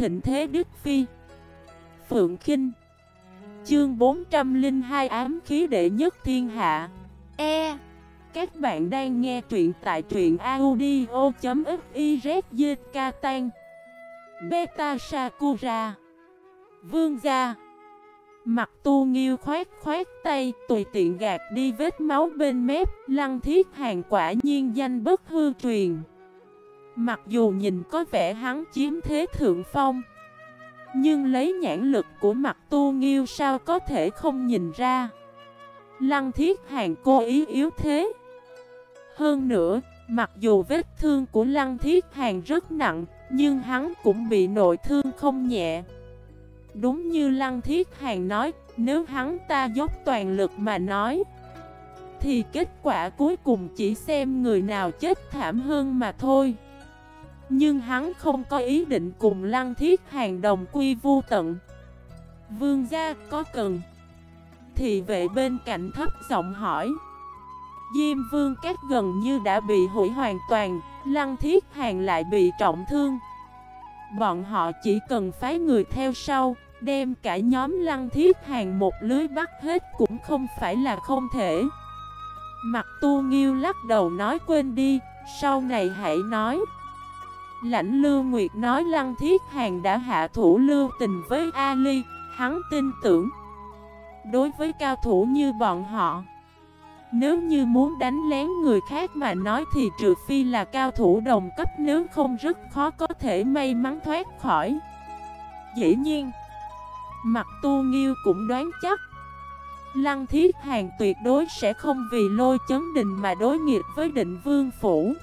thịnh thế Đức Phi. Phượng Kinh. Chương 402 ám khí đệ nhất thiên hạ. E. Các bạn đang nghe truyện tại truyện audio.xyz Tan. Beta Sakura. Vương gia. Mặt tu nghiêu khoát khoát tay, Tùy tiện gạt đi vết máu bên mép, Lăng thiết hàng quả nhiên danh bất hư truyền. Mặc dù nhìn có vẻ hắn chiếm thế thượng phong Nhưng lấy nhãn lực của mặt tu nghiêu sao có thể không nhìn ra? Lăng thiết hàng cô ý yếu thế. Hơn nữa, mặc dù vết thương của lăng thiết hàng rất nặng Nhưng hắn cũng bị nội thương không nhẹ. Đúng như lăng thiết hàng nói Nếu hắn ta dốc toàn lực mà nói Thì kết quả cuối cùng chỉ xem người nào chết thảm hơn mà thôi nhưng hắn không có ý định cùng lăng thiết hàng đồng quy vu tận. Vương gia có cần? Thì vệ bên cạnh thấp giọng hỏi. Diêm vương các gần như đã bị hủy hoàn toàn, Lăng thiết hàng lại bị trọng thương. Bọn họ chỉ cần phái người theo sau, Đem cả nhóm lăng thiết hàng một lưới bắt hết cũng không phải là không thể. Mặt tu nghiêu lắc đầu nói quên đi, Sau này hãy nói. Lãnh Lưu Nguyệt nói Lăng Thiết Hàng đã hạ thủ lưu tình với Ali, hắn tin tưởng. Đối với cao thủ như bọn họ, nếu như muốn đánh lén người khác mà nói thì trừ phi là cao thủ đồng cấp nếu không rất khó có thể may mắn thoát khỏi. Dĩ nhiên, Mặt Tu Nghiêu cũng đoán chắc Lăng Thiết Hàng tuyệt đối sẽ không vì lôi chấn đình mà đối nghịch với định vương phủ.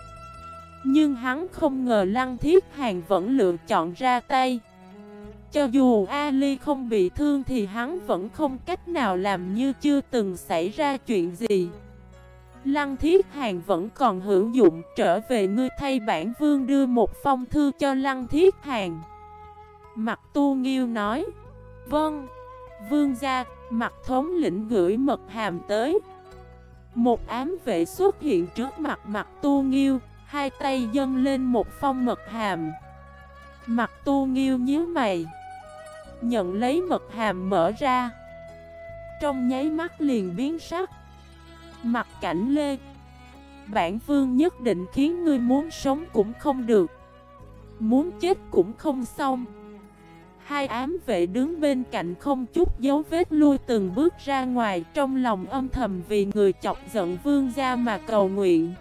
Nhưng hắn không ngờ Lăng Thiết Hàng vẫn lựa chọn ra tay. Cho dù Ali không bị thương thì hắn vẫn không cách nào làm như chưa từng xảy ra chuyện gì. Lăng Thiết Hàng vẫn còn hữu dụng trở về ngươi thay bản vương đưa một phong thư cho Lăng Thiết Hàng. Mặt Tu Nghiêu nói Vâng Vương gia, mặt thống lĩnh gửi mật hàm tới. Một ám vệ xuất hiện trước mặt mặt Tu Nghiêu. Hai tay dâng lên một phong mật hàm. Mặt tu nghiêu nhíu mày, Nhận lấy mật hàm mở ra. Trong nháy mắt liền biến sắc. Mặt cảnh lê, Bản vương nhất định khiến ngươi muốn sống cũng không được, Muốn chết cũng không xong. Hai ám vệ đứng bên cạnh không chút dấu vết lui từng bước ra ngoài, Trong lòng âm thầm vì người chọc giận vương gia mà cầu nguyện.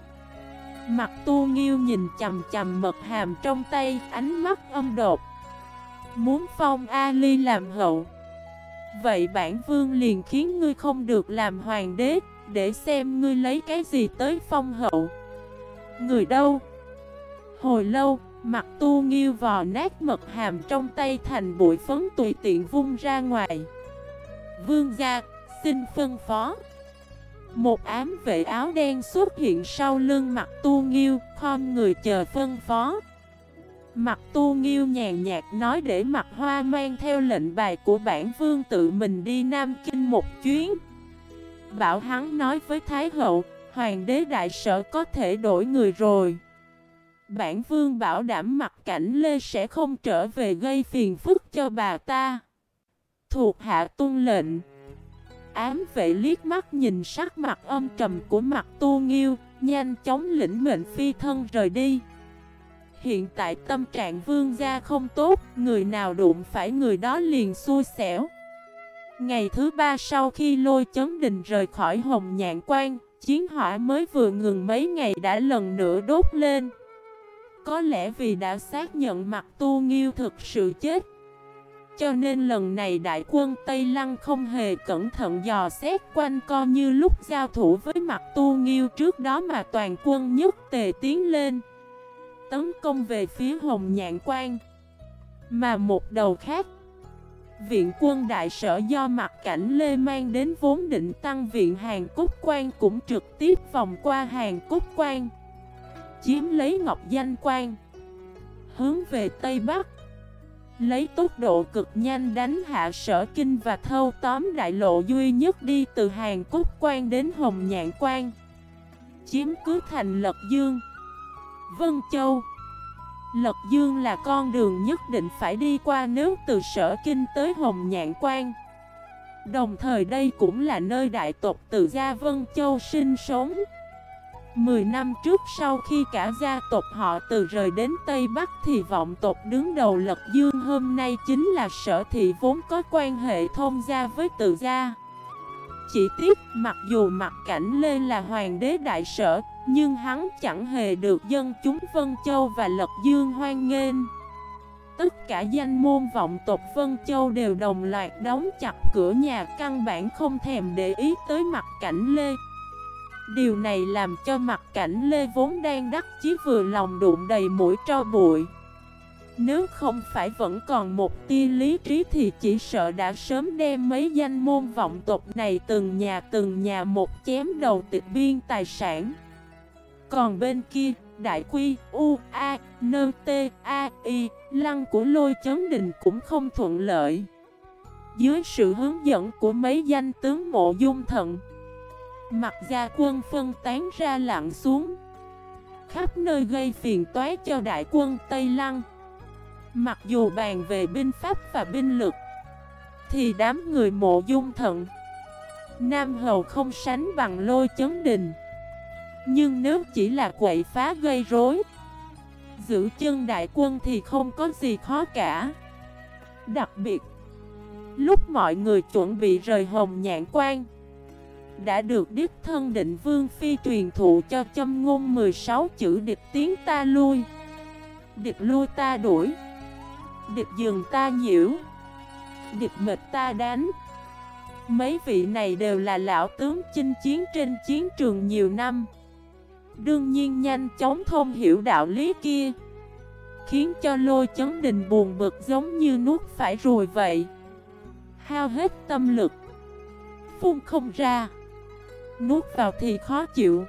Mặt tu nghiêu nhìn chầm chầm mật hàm trong tay, ánh mắt âm đột. Muốn phong Ali làm hậu. Vậy bản vương liền khiến ngươi không được làm hoàng đế, để xem ngươi lấy cái gì tới phong hậu. Người đâu? Hồi lâu, mặt tu nghiêu vò nát mật hàm trong tay thành bụi phấn tùy tiện vung ra ngoài. Vương gia, xin phân phó. Một ám vệ áo đen xuất hiện sau lưng mặt tu nghiêu, khom người chờ phân phó. Mặt tu nghiêu nhàn nhạt nói để mặt hoa mang theo lệnh bài của bản vương tự mình đi Nam Kinh một chuyến. Bảo hắn nói với Thái hậu, hoàng đế đại sở có thể đổi người rồi. Bản vương bảo đảm mặt cảnh Lê sẽ không trở về gây phiền phức cho bà ta. Thuộc hạ tuân lệnh ám vệ liếc mắt nhìn sắc mặt âm trầm của mặt tu nghiêu, nhanh chóng lĩnh mệnh phi thân rời đi. Hiện tại tâm trạng vương gia không tốt, người nào đụng phải người đó liền xui xẻo. Ngày thứ ba sau khi lôi chấn đình rời khỏi hồng nhạn quan, chiến hỏa mới vừa ngừng mấy ngày đã lần nữa đốt lên. Có lẽ vì đã xác nhận mặt tu nghiêu thực sự chết cho nên lần này đại quân Tây Lăng không hề cẩn thận dò xét quanh co như lúc giao thủ với mặt tu nghiêu trước đó mà toàn quân nhất tề tiến lên. Tấn công về phía Hồng Nhạn Quan. Mà một đầu khác, viện quân đại sở do mặt cảnh Lê mang đến vốn định tăng viện hàng cúc quan cũng trực tiếp vòng qua hàng cúc quan. Chiếm lấy Ngọc Danh Quan. Hướng về Tây Bắc. Lấy tốc độ cực nhanh đánh hạ sở kinh và thâu tóm đại lộ duy nhất đi từ Hàn Quốc quan đến Hồng Nhạn quan. Chiếm cứ thành Lật Dương. Vân Châu. Lật Dương là con đường nhất định phải đi qua nếu từ sở kinh tới Hồng Nhạn Quan. Đồng thời đây cũng là nơi đại tộc từ Gia Vân Châu sinh sống. Mười năm trước sau khi cả gia tộc họ từ rời đến Tây Bắc thì vọng tộc đứng đầu Lật Dương hôm nay chính là sở thị vốn có quan hệ thông gia với từ gia. Chỉ tiếc, mặc dù mặt cảnh lên là hoàng đế đại sở, Nhưng hắn chẳng hề được dân chúng Vân Châu và Lật Dương hoan nghênh. Tất cả danh môn vọng tộc Vân Châu đều đồng loạt đóng chặt cửa nhà căn bản không thèm để ý tới mặt cảnh Lê. Điều này làm cho mặt cảnh Lê vốn đang đắc chí vừa lòng đụng đầy mũi cho bụi. Nếu không phải vẫn còn một tia lý trí thì chỉ sợ đã sớm đem mấy danh môn vọng tộc này từng nhà từng nhà một chém đầu tịch biên tài sản. Còn bên kia, đại quy, u, a, nơ, t, a, y, lăng của lôi chấn đình cũng không thuận lợi. Dưới sự hướng dẫn của mấy danh tướng mộ dung thận Mặt gia quân phân tán ra lặng xuống. Khắp nơi gây phiền toái cho đại quân Tây Lăng. Mặc dù bàn về binh pháp và binh lực, Thì đám người mộ dung thận. Nam Hầu không sánh bằng lôi chấn đình. Nhưng nếu chỉ là quậy phá gây rối, Giữ chân đại quân thì không có gì khó cả. Đặc biệt, Lúc mọi người chuẩn bị rời hồng nhạn quan đã được đích thân định vương phi truyền thụ cho châm ngôn 16 chữ địch tiến ta lui. Địch lui ta đuổi. Địch dừng ta nhiễu. Địch mệt ta đánh. Mấy vị này đều là lão tướng chinh chiến trên chiến trường nhiều năm. Đương nhiên nhanh chóng thông hiểu đạo lý kia, Khiến cho lôi chấn đình buồn bực giống như nuốt phải rồi vậy. Hao hết tâm lực, Phun không ra. Nuốt vào thì khó chịu.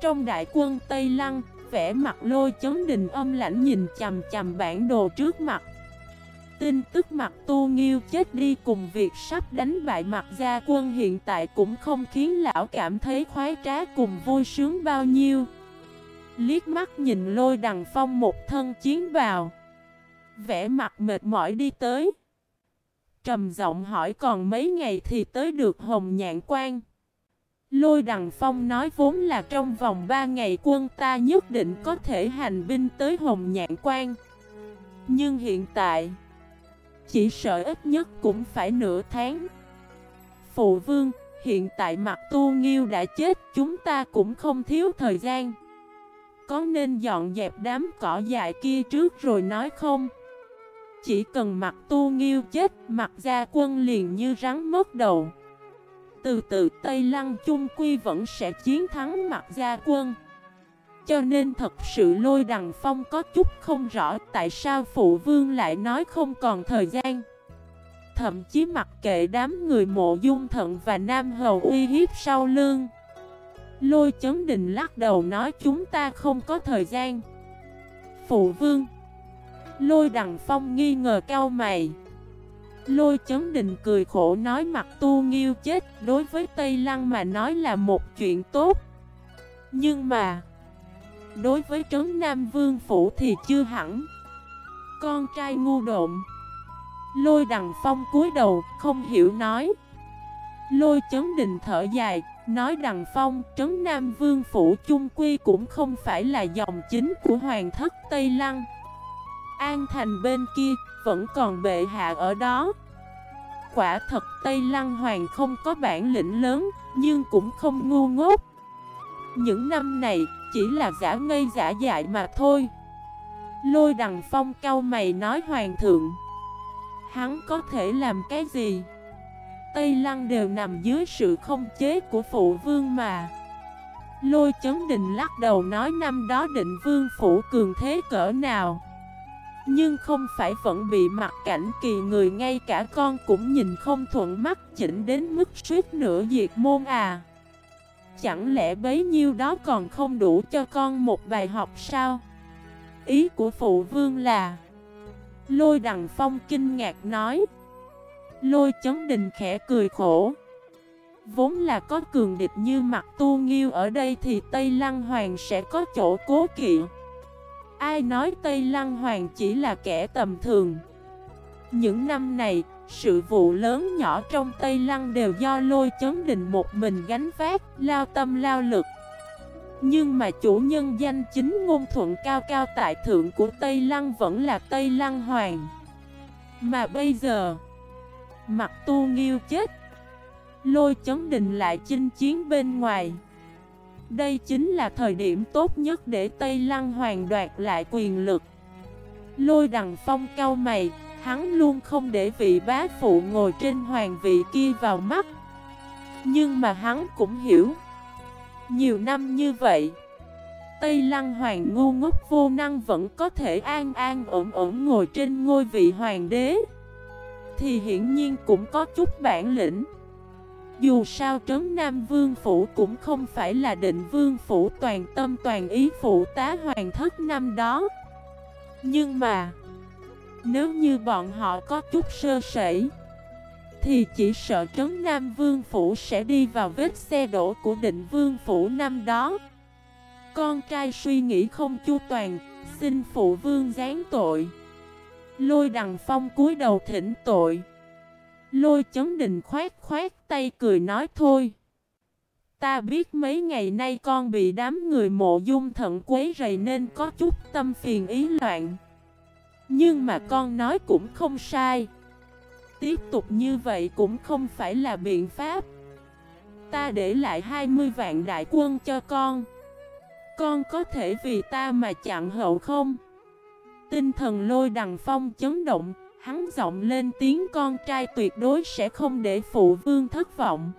Trong đại quân Tây Lăng, vẻ mặt lôi chấn đình âm lãnh nhìn chầm chầm bản đồ trước mặt. Tin tức mặt tu nghiêu chết đi cùng việc sắp đánh bại mặt gia quân hiện tại cũng không khiến lão cảm thấy khoái trá cùng vui sướng bao nhiêu. Liếc mắt nhìn lôi đằng phong một thân chiến vào vẻ mặt mệt mỏi đi tới. Trầm giọng hỏi còn mấy ngày thì tới được hồng nhạn quan. Lôi Đằng Phong nói vốn là trong vòng 3 ngày quân ta nhất định có thể hành binh tới Hồng Nhạn Quan. Nhưng hiện tại Chỉ sợ ít nhất cũng phải nửa tháng. Phụ vương, hiện tại mặt tu nghiêu đã chết Chúng ta cũng không thiếu thời gian. Có nên dọn dẹp đám cỏ dại kia trước rồi nói không? Chỉ cần mặt tu nghiêu chết Mặt gia quân liền như rắn mất đầu từ từ, Tây Lăng chung quy vẫn sẽ chiến thắng mặt gia quân. Cho nên thật sự lôi đằng phong có chút không rõ tại sao phụ vương lại nói không còn thời gian. Thậm chí mặc kệ đám người mộ dung thận và nam hầu uy hiếp sau lưng. Lôi chấn đình lắc đầu nói chúng ta không có thời gian. Phụ vương. Lôi đằng phong nghi ngờ cao mày. Lôi chấn đình cười khổ nói mặt tu nghiêu chết, Đối với Tây Lăng mà nói là một chuyện tốt. Nhưng mà, Đối với trấn Nam Vương Phủ thì chưa hẳn. Con trai ngu độn. Lôi đằng phong cúi đầu, không hiểu nói. Lôi chấn đình thở dài, Nói đằng phong, trấn Nam Vương Phủ chung quy cũng không phải là dòng chính của Hoàng thất Tây Lăng. An thành bên kia vẫn còn bệ hạ ở đó. Quả thật Tây Lăng Hoàng không có bản lĩnh lớn, Nhưng cũng không ngu ngốc. Những năm này chỉ là giả ngây giả dại mà thôi. Lôi đằng phong cao mày nói hoàng thượng, Hắn có thể làm cái gì? Tây Lăng đều nằm dưới sự không chế của phụ vương mà. Lôi chấn đình lắc đầu nói, năm đó định vương phủ cường thế cỡ nào? Nhưng không phải vẫn bị mặt cảnh kỳ người, ngay cả con cũng nhìn không thuận mắt, chỉnh đến mức suýt nửa diệt môn à. Chẳng lẽ bấy nhiêu đó còn không đủ cho con một bài học sao? Ý của phụ vương là, Lôi đằng phong kinh ngạc nói. Lôi chấn đình khẽ cười khổ. Vốn là có cường địch như mặt tu nghiêu ở đây thì Tây Lăng Hoàng sẽ có chỗ cố kỵ. Ai nói Tây Lăng Hoàng chỉ là kẻ tầm thường? Những năm này, sự vụ lớn nhỏ trong Tây Lăng đều do lôi chấn đình một mình gánh vác, lao tâm lao lực. Nhưng mà chủ nhân danh chính ngôn thuận cao cao tại thượng của Tây Lăng vẫn là Tây Lăng Hoàng. Mà bây giờ Mặt tu nghiêu chết. Lôi chấn đình lại chinh chiến bên ngoài. Đây chính là thời điểm tốt nhất để Tây Lăng Hoàng đoạt lại quyền lực. Lôi đằng phong cao mày, Hắn luôn không để vị bá phụ ngồi trên hoàng vị kia vào mắt. Nhưng mà hắn cũng hiểu, Nhiều năm như vậy, Tây Lăng Hoàng ngu ngốc vô năng vẫn có thể an an ổn ổn ngồi trên ngôi vị hoàng đế. Thì hiển nhiên cũng có chút bản lĩnh. Dù sao Trấn Nam Vương Phủ cũng không phải là định Vương Phủ toàn tâm toàn ý phụ tá hoàng thất năm đó. Nhưng mà, Nếu như bọn họ có chút sơ sẩy, Thì chỉ sợ Trấn Nam Vương Phủ sẽ đi vào vết xe đổ của định Vương Phủ năm đó. Con trai suy nghĩ không chu toàn, Xin phụ vương gián tội. Lôi đằng phong cúi đầu thỉnh tội. Lôi chấn đình khoát khoát tay cười nói thôi. Ta biết mấy ngày nay con bị đám người mộ dung thận quấy rầy nên có chút tâm phiền ý loạn. Nhưng mà con nói cũng không sai. Tiếp tục như vậy cũng không phải là biện pháp. Ta để lại 20 vạn đại quân cho con. Con có thể vì ta mà chặn hậu không? Tinh thần lôi đằng phong chấn động Hắn giọng lên tiếng con trai tuyệt đối sẽ không để phụ vương thất vọng.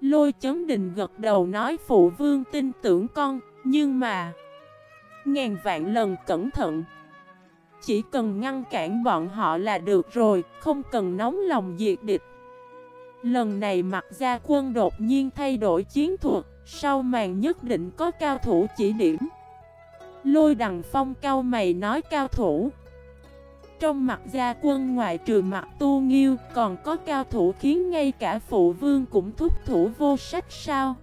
Lôi chấn đình gật đầu nói phụ vương tin tưởng con, Nhưng mà Ngàn vạn lần cẩn thận. Chỉ cần ngăn cản bọn họ là được rồi, Không cần nóng lòng diệt địch. Lần này mặt gia quân đột nhiên thay đổi chiến thuật, Sau màn nhất định có cao thủ chỉ điểm. Lôi đằng phong cao mày nói cao thủ trong mặt gia quân ngoại trừ mặt tu nghiêu, Còn có cao thủ khiến ngay cả phụ vương cũng thúc thủ vô sách sao?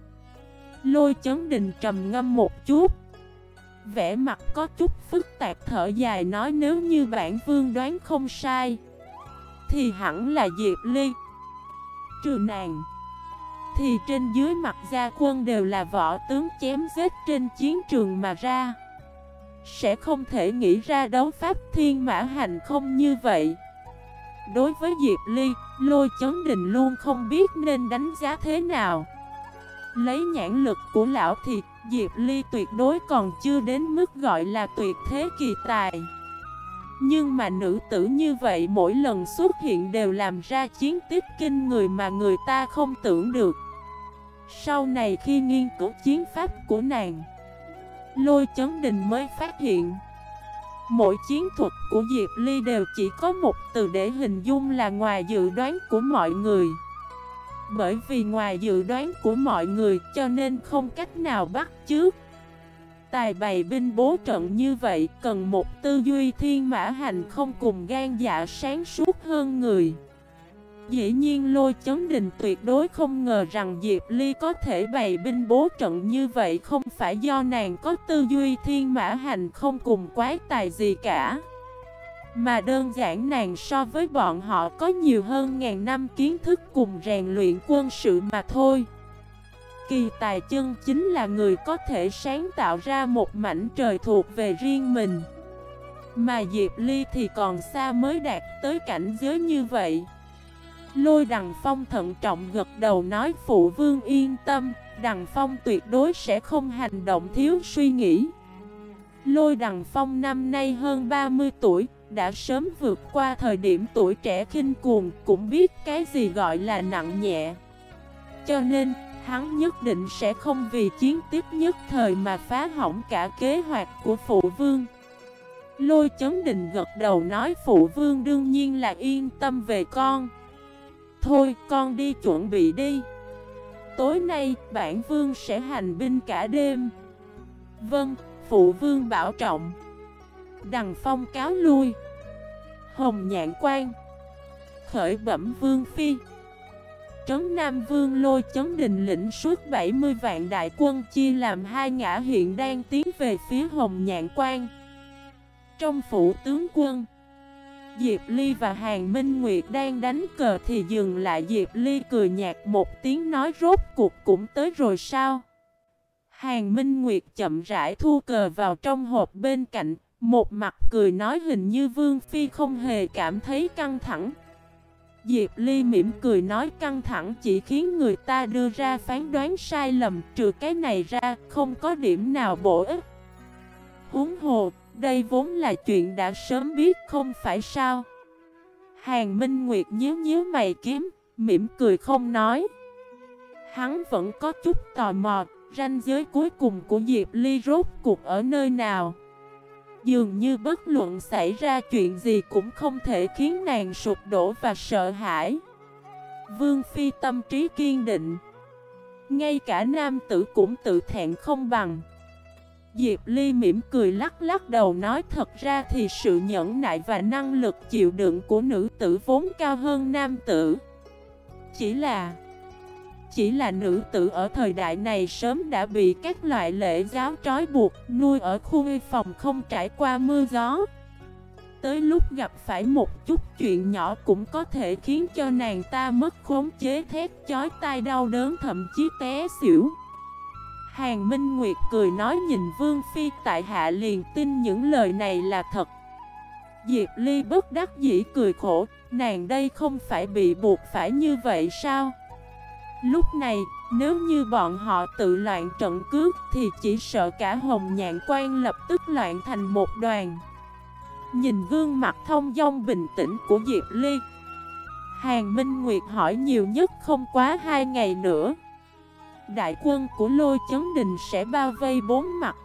Lôi chấn đình trầm ngâm một chút. Vẽ mặt có chút phức tạp thở dài nói nếu như bản vương đoán không sai, Thì hẳn là Diệp Ly. Trừ nàng, Thì trên dưới mặt gia quân đều là võ tướng chém giết trên chiến trường mà ra sẽ không thể nghĩ ra đấu pháp thiên mã hành không như vậy. Đối với Diệp Ly, Lôi Chấn Đình luôn không biết nên đánh giá thế nào. Lấy nhãn lực của lão thì Diệp Ly tuyệt đối còn chưa đến mức gọi là tuyệt thế kỳ tài. Nhưng mà nữ tử như vậy mỗi lần xuất hiện đều làm ra chiến tích kinh người mà người ta không tưởng được. Sau này khi nghiên cứu chiến pháp của nàng Lôi chấn đình mới phát hiện. Mỗi chiến thuật của Diệp Ly đều chỉ có một từ để hình dung là ngoài dự đoán của mọi người. Bởi vì ngoài dự đoán của mọi người cho nên không cách nào bắt chước. Tài bày binh bố trận như vậy cần một tư duy thiên mã hành không cùng gan dạ sáng suốt hơn người. Dĩ nhiên lôi chấn đình tuyệt đối không ngờ rằng Diệp Ly có thể bày binh bố trận như vậy. Không phải do nàng có tư duy thiên mã hành không cùng quái tài gì cả, Mà đơn giản nàng so với bọn họ có nhiều hơn ngàn năm kiến thức cùng rèn luyện quân sự mà thôi. Kỳ tài chân chính là người có thể sáng tạo ra một mảnh trời thuộc về riêng mình, Mà Diệp Ly thì còn xa mới đạt tới cảnh giới như vậy. Lôi Đằng Phong thận trọng gật đầu nói phụ vương yên tâm, Đằng Phong tuyệt đối sẽ không hành động thiếu suy nghĩ. Lôi Đằng Phong năm nay hơn 30 tuổi, đã sớm vượt qua thời điểm tuổi trẻ kinh cuồng, cũng biết cái gì gọi là nặng nhẹ. Cho nên, hắn nhất định sẽ không vì chiến tiếp nhất thời mà phá hỏng cả kế hoạch của phụ vương. Lôi chấn định gật đầu nói phụ vương đương nhiên là yên tâm về con. Thôi con đi chuẩn bị đi. Tối nay bản vương sẽ hành binh cả đêm. Vâng, phụ vương bảo trọng. Đằng phong cáo lui. Hồng nhạn quan Khởi bẩm vương phi. Trấn Nam Vương lôi chấn đình lĩnh suốt 70 vạn đại quân chia làm hai ngã hiện đang tiến về phía Hồng Nhạn Quan. Trong phủ tướng quân Diệp Ly và Hàng Minh Nguyệt đang đánh cờ thì dừng lại. Diệp Ly cười nhạt một tiếng nói, rốt cuộc cũng tới rồi sao? Hàng Minh Nguyệt chậm rãi thu cờ vào trong hộp bên cạnh, Một mặt cười nói, hình như Vương Phi không hề cảm thấy căng thẳng. Diệp Ly mỉm cười nói, căng thẳng chỉ khiến người ta đưa ra phán đoán sai lầm, Trừ cái này ra không có điểm nào bổ ích. Huống hồ đây vốn là chuyện đã sớm biết, không phải sao? Hàng Minh Nguyệt nhíu nhíu mày kiếm, Mỉm cười không nói. Hắn vẫn có chút tò mò, Ranh giới cuối cùng của Diệp Ly rốt cuộc ở nơi nào? Dường như bất luận xảy ra chuyện gì cũng không thể khiến nàng sụp đổ và sợ hãi. Vương Phi tâm trí kiên định. Ngay cả nam tử cũng tự thẹn không bằng. Diệp Ly mỉm cười lắc lắc đầu nói, thật ra thì sự nhẫn nại và năng lực chịu đựng của nữ tử vốn cao hơn nam tử. Chỉ là Chỉ là nữ tử ở thời đại này sớm đã bị các loại lễ giáo trói buộc, Nuôi ở khu phòng không trải qua mưa gió. Tới lúc gặp phải một chút chuyện nhỏ cũng có thể khiến cho nàng ta mất khống chế, thét chói tai, đau đớn, thậm chí té xỉu. Hàng Minh Nguyệt cười nói nhìn Vương Phi tại hạ liền tin những lời này là thật. Diệp Ly bất đắc dĩ cười khổ, Nàng đây không phải bị buộc phải như vậy sao? Lúc này, nếu như bọn họ tự loạn trận cướp Thì chỉ sợ cả hồng nhạn quan lập tức loạn thành một đoàn. Nhìn gương mặt thông dong bình tĩnh của Diệp Ly, Hàng Minh Nguyệt hỏi nhiều nhất không quá hai ngày nữa đại quân của lôi chấn đình sẽ bao vây bốn mặt.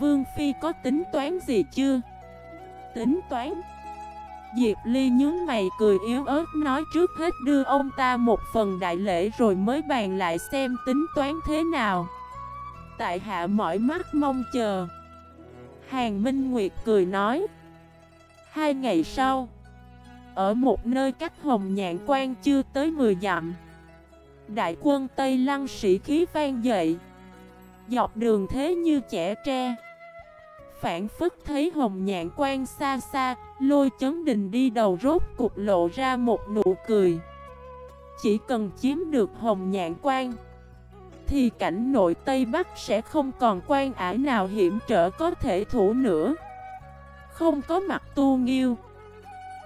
Vương Phi có tính toán gì chưa? Tính toán? Diệp Ly nhướng mày cười yếu ớt, nói trước hết đưa ông ta một phần đại lễ rồi mới bàn lại xem tính toán thế nào. Tại hạ mỏi mắt mong chờ. Hàng Minh Nguyệt cười nói, Hai ngày sau, Ở một nơi cách hồng nhạn quan chưa tới 10 dặm Đại quân Tây Lăng sĩ khí vang dậy. Dọc đường thế như trẻ tre. Phản phức thấy hồng nhạn quan xa xa, Lôi chấn đình đi đầu rốt cục lộ ra một nụ cười. Chỉ cần chiếm được hồng nhạn quan Thì cảnh nội Tây Bắc sẽ không còn quan ải nào hiểm trở có thể thủ nữa. Không có mặt tu nghiêu,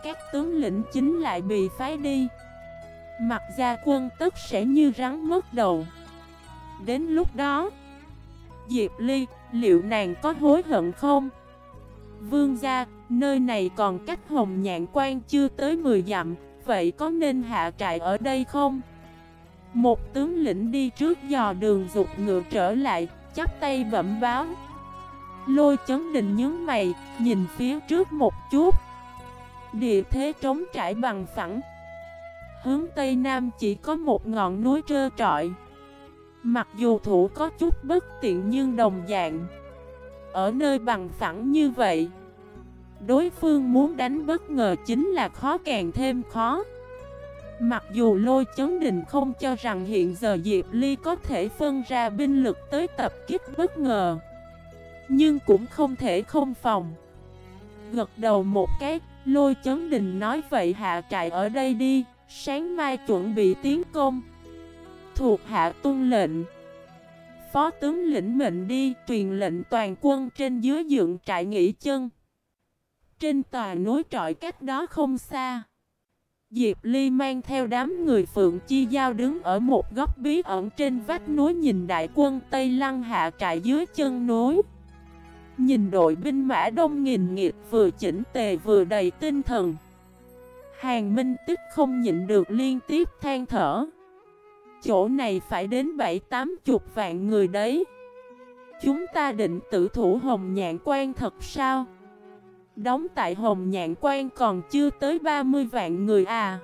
Các tướng lĩnh chính lại bị phái đi. Mặt gia quân tức sẽ như rắn mất đầu Đến lúc đó Diệp Ly, liệu nàng có hối hận không? Vương gia, nơi này còn cách hồng nhạn quan chưa tới 10 dặm Vậy có nên hạ trại ở đây không? Một tướng lĩnh đi trước dò đường dục ngựa trở lại Chắp tay bẩm báo Lôi chấn đình nhướng mày Nhìn phía trước một chút Địa thế trống trải bằng phẳng Hướng Tây Nam chỉ có một ngọn núi trơ trọi. Mặc dù thủ có chút bất tiện nhưng đồng dạng Ở nơi bằng phẳng như vậy Đối phương muốn đánh bất ngờ chính là khó càng thêm khó. Mặc dù lôi chấn đình không cho rằng hiện giờ Diệp Ly có thể phân ra binh lực tới tập kích bất ngờ Nhưng cũng không thể không phòng. Gật đầu một cái, lôi chấn đình nói vậy hạ trại ở đây đi. Sáng mai chuẩn bị tiến công. Thuộc hạ tuân lệnh. Phó tướng lĩnh mệnh đi, Truyền lệnh toàn quân trên dưới dựng trại nghỉ chân. Trên tòa núi trọi cách đó không xa. Diệp Ly mang theo đám người Phượng Chi Giao đứng ở một góc bí ẩn trên vách núi nhìn đại quân Tây Lăng hạ trại dưới chân núi. Nhìn đội binh mã đông nghìn nghiệt vừa chỉnh tề vừa đầy tinh thần. Hàng Minh Tích không nhịn được liên tiếp than thở. Chỗ này phải đến bảy, tám chục vạn người đấy. Chúng ta định tự thủ Hồng Nhạn Quan thật sao? Đóng tại Hồng Nhạn Quan còn chưa tới 30 vạn người à?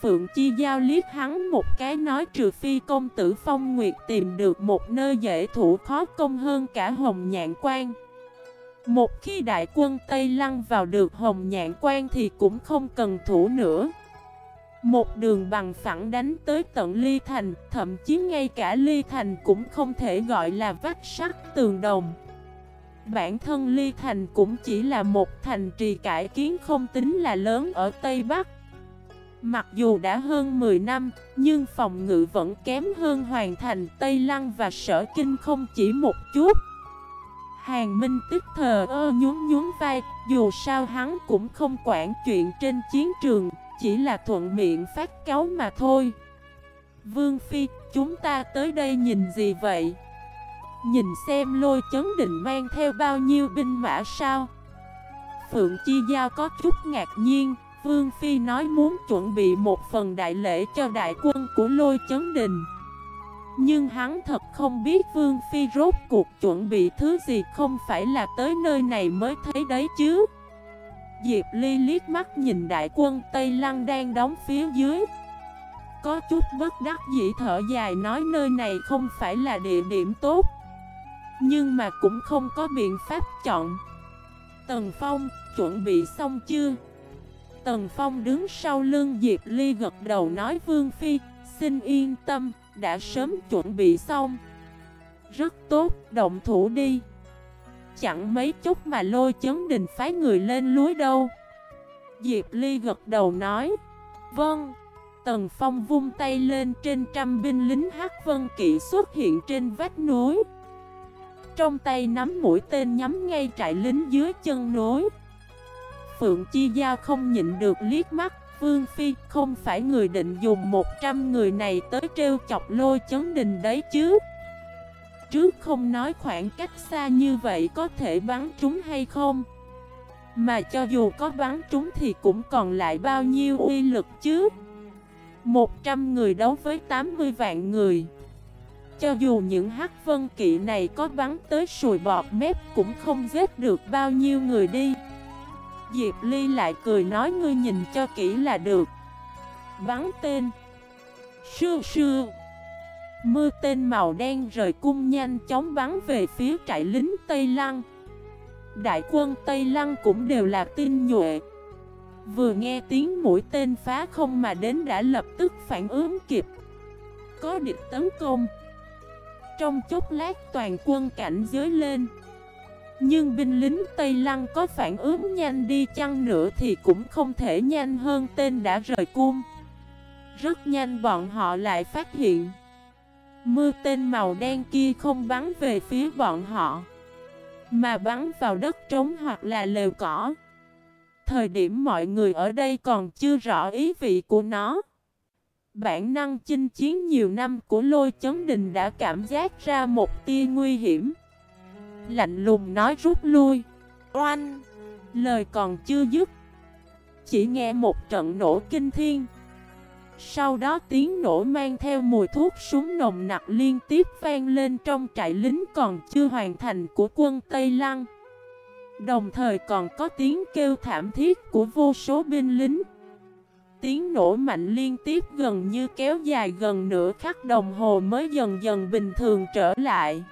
Phượng Chi Giao liếc hắn một cái nói trừ phi công tử Phong Nguyệt tìm được một nơi dễ thủ khó công hơn cả Hồng Nhạn Quan một khi đại quân Tây Lăng vào được Hồng Nhạn Quan thì cũng không cần thủ nữa. Một đường bằng phẳng đánh tới tận Ly Thành, thậm chí ngay cả Ly Thành cũng không thể gọi là vách sắt tường đồng. Bản thân Ly Thành cũng chỉ là một thành trì cải kiến không tính là lớn ở Tây Bắc Mặc dù đã hơn 10 năm, nhưng phòng ngự vẫn kém hơn hoàn thành Tây Lăng và Sở Kinh không chỉ một chút Hàng Minh tức thờ ơ nhún nhún vai, dù sao hắn cũng không quản chuyện trên chiến trường, chỉ là thuận miệng phát cáo mà thôi. Vương Phi, chúng ta tới đây nhìn gì vậy? Nhìn xem lôi chấn định mang theo bao nhiêu binh mã sao? Phượng Chi Giao có chút ngạc nhiên Vương Phi nói muốn chuẩn bị một phần đại lễ cho đại quân của lôi chấn đình nhưng hắn thật không biết Vương Phi rốt cuộc chuẩn bị thứ gì không phải là tới nơi này mới thấy đấy chứ. Diệp Ly liếc mắt nhìn đại quân Tây Lăng đang đóng phía dưới. Có chút bất đắc dĩ thở dài nói nơi này không phải là địa điểm tốt. Nhưng mà cũng không có biện pháp chọn. Tần Phong, chuẩn bị xong chưa? Tần Phong đứng sau lưng Diệp Ly gật đầu nói Vương Phi Xin yên tâm, đã sớm chuẩn bị xong. Rất tốt, động thủ đi. Chẳng mấy chút mà lôi chấn đình phái người lên núi đâu. Diệp Ly gật đầu nói Vâng. Tần Phong vung tay lên trên trăm binh lính hắc vân kỵ xuất hiện trên vách núi. Trong tay nắm mũi tên nhắm ngay trại lính dưới chân núi. Phượng Chi Giao không nhịn được liếc mắt. Vương Phi, không phải người định dùng 100 người này tới treo chọc lôi chấn đình đấy chứ? Trước không nói khoảng cách xa như vậy có thể bắn trúng hay không? Mà cho dù có bắn trúng thì cũng còn lại bao nhiêu uy lực chứ? 100 người đấu với 80 vạn người. Cho dù những hắc vân kỵ này có bắn tới sùi bọt mép cũng không giết được bao nhiêu người đi. Diệp Ly lại cười nói ngươi nhìn cho kỹ là được. Bắn tên. Sư sư. Mưa tên màu đen rời cung nhanh chóng bắn về phía trại lính Tây Lăng. Đại quân Tây Lăng cũng đều là tinh nhuệ. Vừa nghe tiếng mũi tên phá không mà đến đã lập tức phản ứng kịp. Có địch tấn công. Trong chốc lát toàn quân cảnh giới lên. Nhưng binh lính Tây Lăng có phản ứng nhanh đi chăng nữa thì cũng không thể nhanh hơn tên đã rời cung. Rất nhanh bọn họ lại phát hiện, Mưa tên màu đen kia không bắn về phía bọn họ, Mà bắn vào đất trống hoặc là lều cỏ. Thời điểm mọi người ở đây còn chưa rõ ý vị của nó. Bản năng chinh chiến nhiều năm của lôi chấn đình đã cảm giác ra một tia nguy hiểm. Lạnh lùng nói rút lui. Oanh. Lời còn chưa dứt Chỉ nghe một trận nổ kinh thiên. Sau đó tiếng nổ mang theo mùi thuốc súng nồng nặc liên tiếp vang lên trong trại lính còn chưa hoàn thành của quân Tây Lăng. Đồng thời còn có tiếng kêu thảm thiết của vô số binh lính. Tiếng nổ mạnh liên tiếp gần như kéo dài gần nửa khắc đồng hồ mới dần dần bình thường trở lại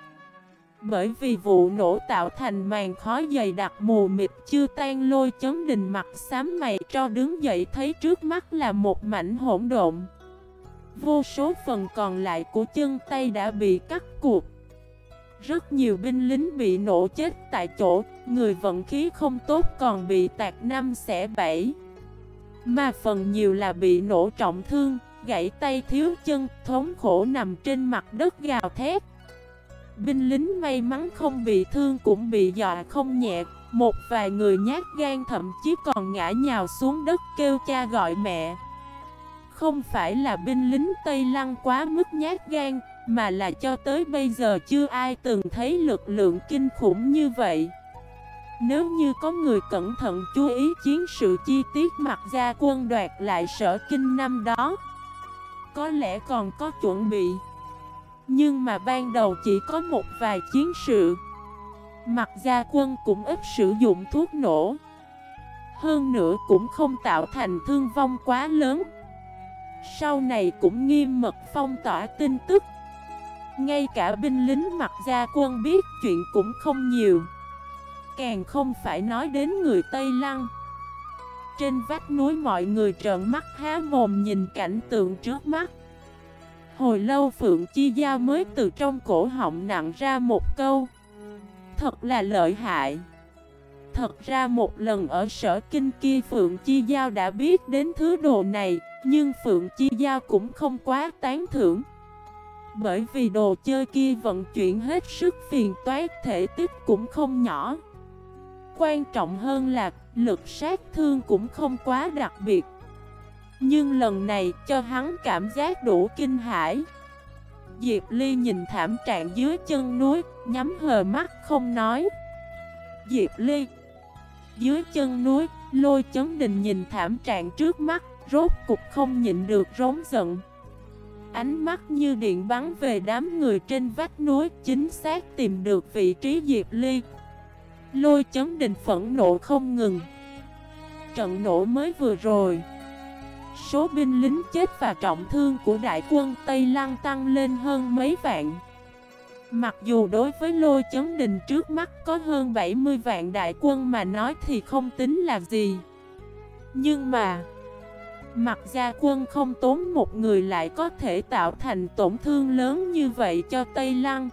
bởi vì vụ nổ tạo thành màn khói dày đặc mù mịt chưa tan lôi chấn đình mặt xám mày cho đứng dậy thấy trước mắt là một mảnh hỗn độn. Vô số phần còn lại của chân tay đã bị cắt cuộc. Rất nhiều binh lính bị nổ chết tại chỗ Người vận khí không tốt còn bị tạc năm xẻ bảy. Mà phần nhiều là bị nổ trọng thương, gãy tay thiếu chân, thống khổ nằm trên mặt đất gào thét. Binh lính may mắn không bị thương cũng bị dọa không nhẹ, một vài người nhát gan thậm chí còn ngã nhào xuống đất kêu cha gọi mẹ. Không phải là binh lính Tây Lăng quá mức nhát gan, mà là cho tới bây giờ chưa ai từng thấy lực lượng kinh khủng như vậy. Nếu như có người cẩn thận chú ý chiến sự chi tiết mặt ra quân đoạt lại sở kinh năm đó Có lẽ còn có chuẩn bị nhưng mà ban đầu chỉ có một vài chiến sự. Mặt gia quân cũng ít sử dụng thuốc nổ. Hơn nữa cũng không tạo thành thương vong quá lớn. Sau này cũng nghiêm mật phong tỏa tin tức. Ngay cả binh lính mặt gia quân biết chuyện cũng không nhiều. Càng không phải nói đến người Tây Lăng. Trên vách núi mọi người trợn mắt há mồm nhìn cảnh tượng trước mắt. Hồi lâu Phượng Chi Giao mới từ trong cổ họng nặng ra một câu. Thật là lợi hại. Thật ra một lần ở sở kinh kia Phượng Chi Giao đã biết đến thứ đồ này, Nhưng Phượng Chi Giao cũng không quá tán thưởng. Bởi vì đồ chơi kia vận chuyển hết sức phiền toái, Thể tích cũng không nhỏ. Quan trọng hơn là lực sát thương cũng không quá đặc biệt. Nhưng lần này cho hắn cảm giác đủ kinh hãi. Diệp Ly nhìn thảm trạng dưới chân núi, Nhắm hờ mắt không nói. Diệp Ly, Dưới chân núi, Lôi chấn đình nhìn thảm trạng trước mắt, Rốt cục không nhịn được rống giận. Ánh mắt như điện bắn về đám người trên vách núi, Chính xác tìm được vị trí Diệp Ly. Lôi chấn đình phẫn nộ không ngừng. Trận nổ mới vừa rồi. Số binh lính chết và trọng thương của đại quân Tây Lăng tăng lên hơn mấy vạn. Mặc dù đối với lôi chấn đình trước mắt có hơn 70 vạn đại quân mà nói thì không tính là gì. Nhưng mà Mặt gia quân không tốn một người lại có thể tạo thành tổn thương lớn như vậy cho Tây Lăng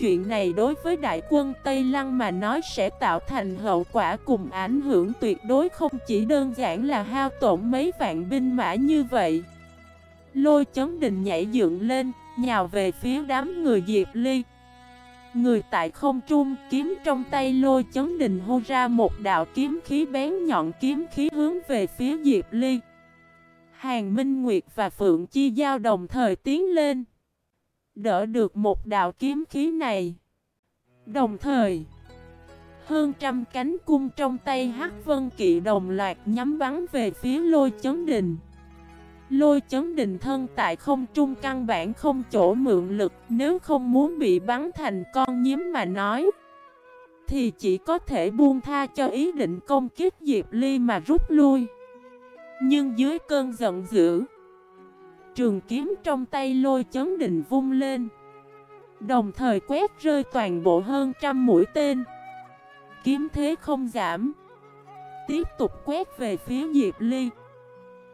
chuyện này đối với đại quân Tây Lăng mà nói sẽ tạo thành hậu quả cùng ảnh hưởng tuyệt đối không chỉ đơn giản là hao tổn mấy vạn binh mã như vậy. Lôi chấn đình nhảy dựng lên, nhào về phía đám người Diệp Ly. Người tại không trung kiếm trong tay lôi chấn đình hô ra một đạo kiếm khí bén nhọn kiếm khí hướng về phía Diệp Ly. Hàng Minh Nguyệt và Phượng Chi Giao đồng thời tiến lên đỡ được một đạo kiếm khí này. Đồng thời, hơn trăm cánh cung trong tay Hắc Vân Kỵ đồng loạt nhắm bắn về phía lôi chấn đình. Lôi chấn đình thân tại không trung căn bản không chỗ mượn lực nếu không muốn bị bắn thành con nhím mà nói. Thì chỉ có thể buông tha cho ý định công kiếp Diệp Ly mà rút lui. Nhưng dưới cơn giận dữ Trường kiếm trong tay lôi chấn đình vung lên. Đồng thời quét rơi toàn bộ hơn trăm mũi tên. Kiếm thế không giảm. Tiếp tục quét về phía Diệp Ly.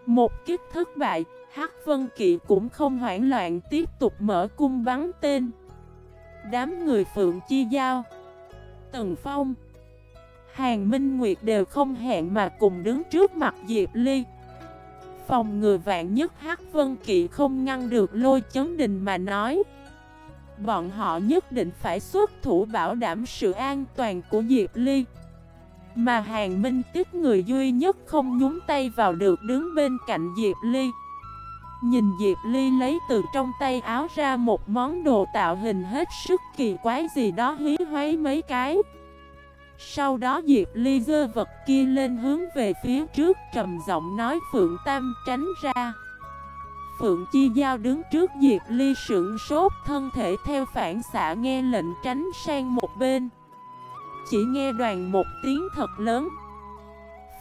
Một kích thất bại, Hắc Vân Kỵ cũng không hoảng loạn Tiếp tục mở cung bắn tên. Đám người Phượng Chi Giao, Tần Phong, Hàng Minh Nguyệt đều không hẹn mà cùng đứng trước mặt Diệp Ly. Phòng người vạn nhất Hắc Vân Kỵ không ngăn được lôi chấn đình mà nói. Bọn họ nhất định phải xuất thủ bảo đảm sự an toàn của Diệp Ly. Mà Hàng Minh Tích người duy nhất không nhúng tay vào được đứng bên cạnh Diệp Ly. Nhìn Diệp Ly lấy từ trong tay áo ra một món đồ tạo hình hết sức kỳ quái gì đó hí hoáy mấy cái sau đó Diệp Ly dơ vật kia lên hướng về phía trước, trầm giọng nói, Phượng Tam, tránh ra. Phượng Chi Giao đứng trước Diệp Ly sững sốt, thân thể theo phản xạ nghe lệnh tránh sang một bên. Chỉ nghe đoàn một tiếng thật lớn.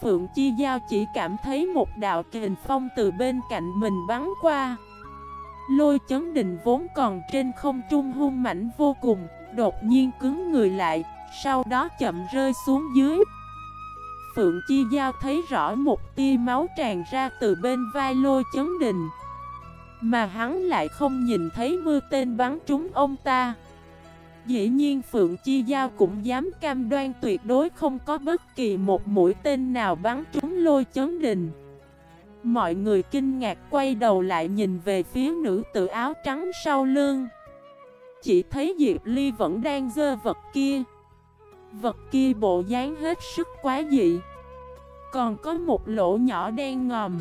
Phượng Chi Giao chỉ cảm thấy một đạo kình phong từ bên cạnh mình bắn qua. Lôi chấn đình vốn còn trên không trung hung mảnh vô cùng, Đột nhiên cứng người lại sau đó chậm rơi xuống dưới. Phượng Chi Giao thấy rõ một tia máu tràn ra từ bên vai lôi chấn đình. Mà hắn lại không nhìn thấy mưa tên bắn trúng ông ta. Dĩ nhiên Phượng Chi Giao cũng dám cam đoan tuyệt đối không có bất kỳ một mũi tên nào bắn trúng lôi chấn đình. Mọi người kinh ngạc quay đầu lại nhìn về phía nữ tự áo trắng sau lưng. Chỉ thấy Diệp Ly vẫn đang dơ vật kia. Vật kia bộ dáng hết sức quá dị. Còn có một lỗ nhỏ đen ngòm.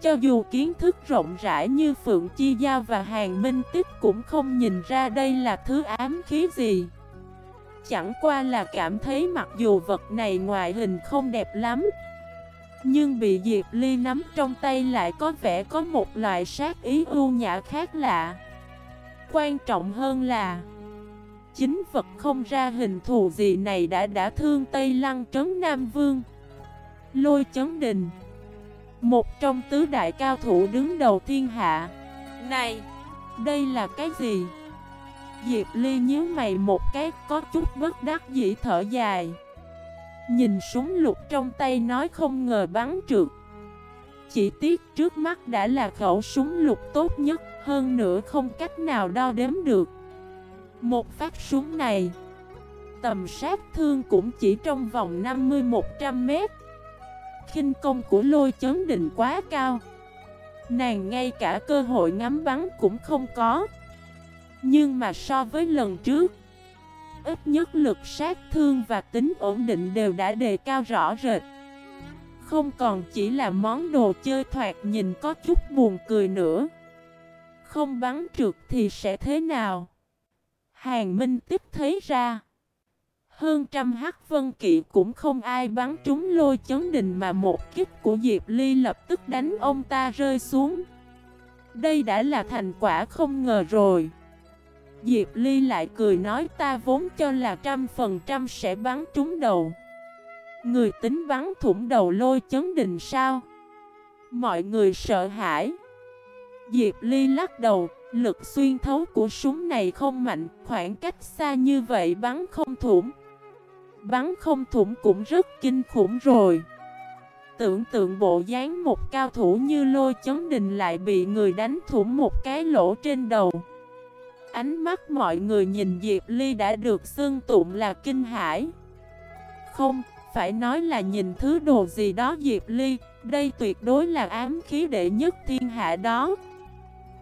Cho dù kiến thức rộng rãi như Phượng Chi Giao và Hàng Minh Tích cũng không nhìn ra đây là thứ ám khí gì. Chẳng qua là cảm thấy mặc dù vật này ngoại hình không đẹp lắm, Nhưng bị Diệp Ly nắm trong tay lại có vẻ có một loại sát ý ưu nhã khác lạ. Quan trọng hơn là chính vật không ra hình thù gì này đã đã thương Tây Lăng trấn Nam Vương. Lôi chấn đình Một trong tứ đại cao thủ đứng đầu thiên hạ. Này, đây là cái gì? Diệp Ly nhíu mày một cái có chút bất đắc dĩ thở dài. Nhìn súng lục trong tay nói không ngờ bắn trượt. Chỉ tiếc trước mắt đã là khẩu súng lục tốt nhất Hơn nữa không cách nào đo đếm được một phát súng này. Tầm sát thương cũng chỉ trong vòng 50-100 mét. Khinh công của lôi chấn định quá cao. Nàng ngay cả cơ hội ngắm bắn cũng không có. Nhưng mà so với lần trước, Ít nhất lực sát thương và tính ổn định đều đã đề cao rõ rệt. Không còn chỉ là món đồ chơi thoạt nhìn có chút buồn cười nữa. Không bắn trượt thì sẽ thế nào? Hàng Minh tiếp thấy ra hơn trăm hắc vân kỵ cũng không ai bắn trúng lôi chấn đình mà một kích của Diệp Ly lập tức đánh ông ta rơi xuống. Đây đã là thành quả không ngờ rồi. Diệp Ly lại cười nói ta vốn cho là trăm phần trăm sẽ bắn trúng đầu. Người tính bắn thủng đầu lôi chấn đình sao? Mọi người sợ hãi. Diệp Ly lắc đầu, lực xuyên thấu của súng này không mạnh, khoảng cách xa như vậy bắn không thủng. Bắn không thủng cũng rất kinh khủng rồi. Tưởng tượng bộ dáng một cao thủ như lôi chấn đình lại bị người đánh thủng một cái lỗ trên đầu. Ánh mắt mọi người nhìn Diệp Ly đã được xương tụng là kinh hải Không, phải nói là nhìn thứ đồ gì đó Diệp Ly Đây tuyệt đối là ám khí đệ nhất thiên hạ đó.